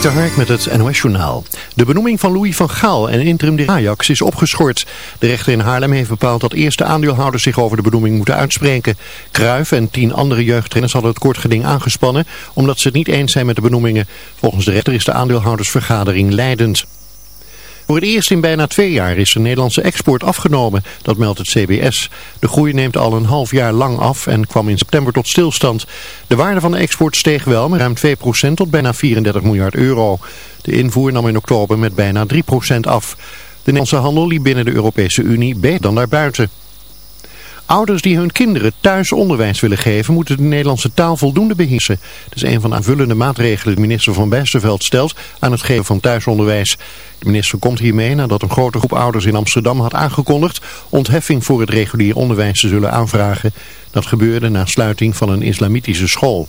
De met het NOS Journaal. De benoeming van Louis van Gaal en interim de Ajax is opgeschort. De rechter in Haarlem heeft bepaald dat eerst de aandeelhouders zich over de benoeming moeten uitspreken. Kruijf en tien andere jeugdtrainers hadden het kort geding aangespannen omdat ze het niet eens zijn met de benoemingen. Volgens de rechter is de aandeelhoudersvergadering leidend. Voor het eerst in bijna twee jaar is de Nederlandse export afgenomen, dat meldt het CBS. De groei neemt al een half jaar lang af en kwam in september tot stilstand. De waarde van de export steeg wel met ruim 2% tot bijna 34 miljard euro. De invoer nam in oktober met bijna 3% af. De Nederlandse handel liep binnen de Europese Unie beter dan daarbuiten. Ouders die hun kinderen thuis onderwijs willen geven, moeten de Nederlandse taal voldoende beheersen. Dat is een van de aanvullende maatregelen die minister van Bijsterveld stelt aan het geven van thuisonderwijs. De minister komt hiermee nadat een grote groep ouders in Amsterdam had aangekondigd ontheffing voor het regulier onderwijs te zullen aanvragen. Dat gebeurde na sluiting van een islamitische school.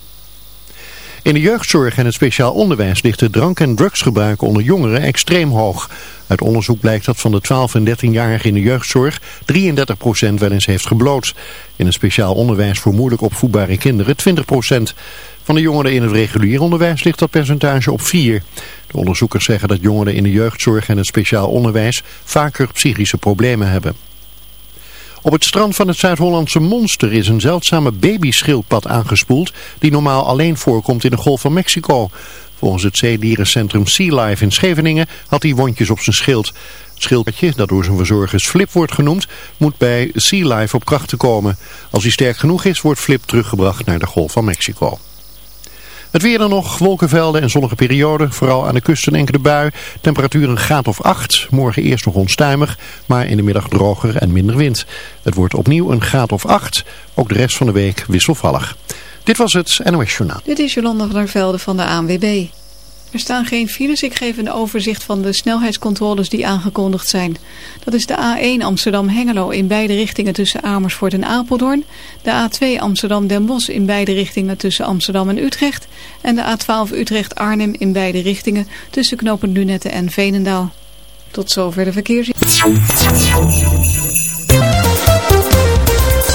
In de jeugdzorg en het speciaal onderwijs ligt het drank- en drugsgebruik onder jongeren extreem hoog. Uit onderzoek blijkt dat van de 12 en 13-jarigen in de jeugdzorg 33% wel eens heeft gebloot. In het speciaal onderwijs voor moeilijk opvoedbare kinderen 20%. Van de jongeren in het regulier onderwijs ligt dat percentage op 4. De onderzoekers zeggen dat jongeren in de jeugdzorg en het speciaal onderwijs vaker psychische problemen hebben. Op het strand van het Zuid-Hollandse Monster is een zeldzame babyschildpad aangespoeld die normaal alleen voorkomt in de Golf van Mexico. Volgens het zeedierencentrum Sea Life in Scheveningen had hij wondjes op zijn schild. Het schildpadje, dat door zijn verzorgers Flip wordt genoemd, moet bij Sea Life op krachten komen. Als hij sterk genoeg is, wordt Flip teruggebracht naar de Golf van Mexico. Het weer dan nog, wolkenvelden en zonnige perioden, vooral aan de kust een enkele bui. Temperatuur een graad of 8, morgen eerst nog onstuimig, maar in de middag droger en minder wind. Het wordt opnieuw een graad of 8, ook de rest van de week wisselvallig. Dit was het NOS Journaal. Dit is Jolanda van der Velde van de ANWB. Er staan geen files. Ik geef een overzicht van de snelheidscontroles die aangekondigd zijn. Dat is de A1 Amsterdam-Hengelo in beide richtingen tussen Amersfoort en Apeldoorn. De A2 Amsterdam-Den Bosch in beide richtingen tussen Amsterdam en Utrecht. En de A12 Utrecht-Arnhem in beide richtingen tussen knopen Lunette en Veenendaal. Tot zover de verkeers.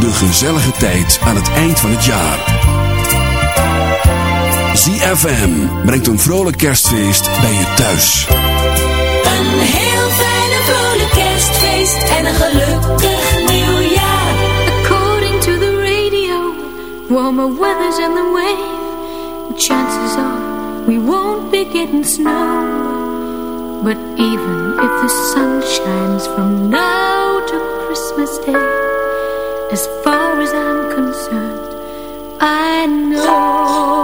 De gezellige tijd aan het eind van het jaar. ZFM brengt een vrolijk kerstfeest bij je thuis. Een heel fijne vrolijk kerstfeest en een gelukkig nieuwjaar. According to the radio, warmer weather's in the way. Chances are we won't be getting snow. But even if the sun shines from now to Christmas Day. As far as I'm concerned, I know.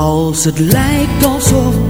Als het lijkt alsof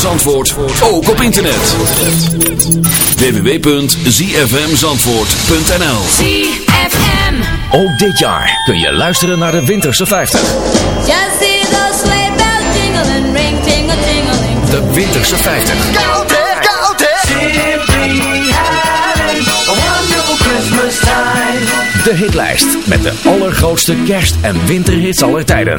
Zandvoort, ook op internet. www.zfmzandvoort.nl ZFM. Ook dit jaar kun je luisteren naar de Winterse 50. Just see those sleigh bells jingling, ring tingle tingling. De Winterse 50. Koud hè, koud hè. Simply having a wonderful Christmas time. De hitlijst met de allergrootste kerst- en winterhits aller tijden.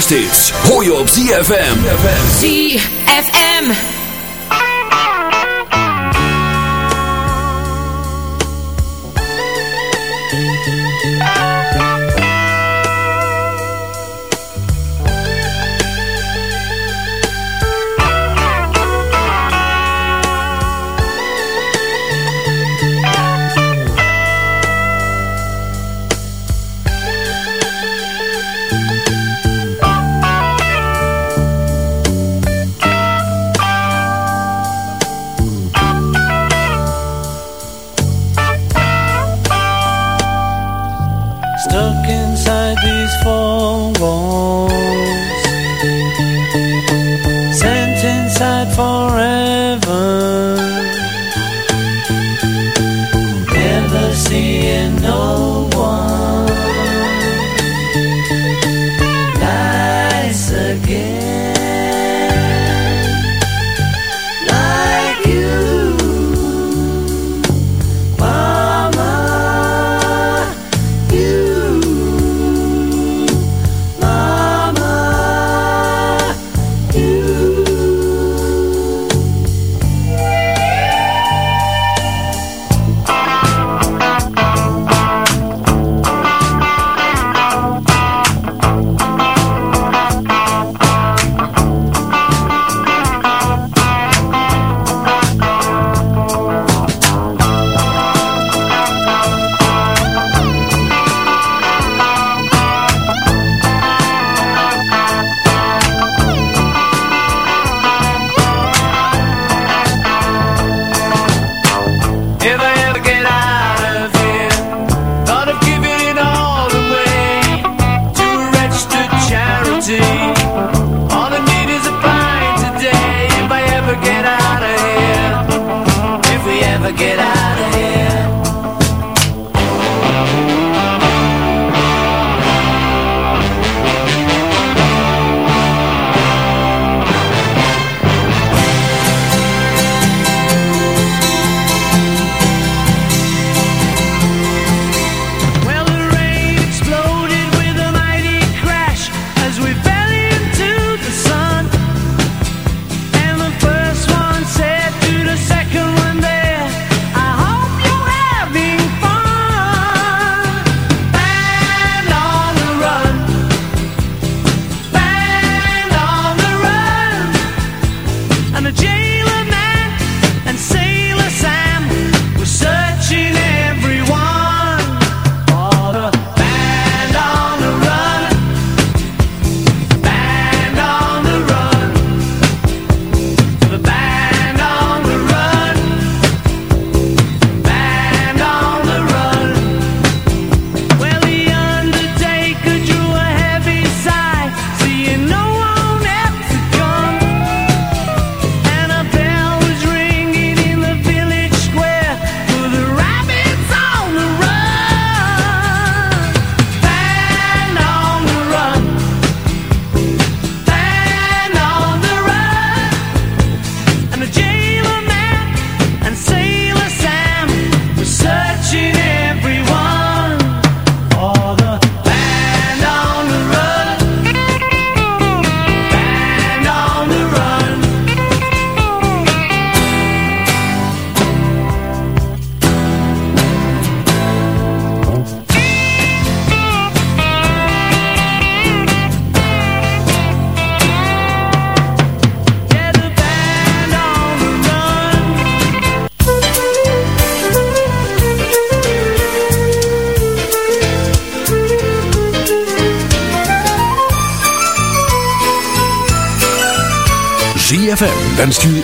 Hoi. Hoor je op ZFM. ZFM.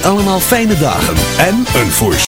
allemaal fijne dagen en een voorstel.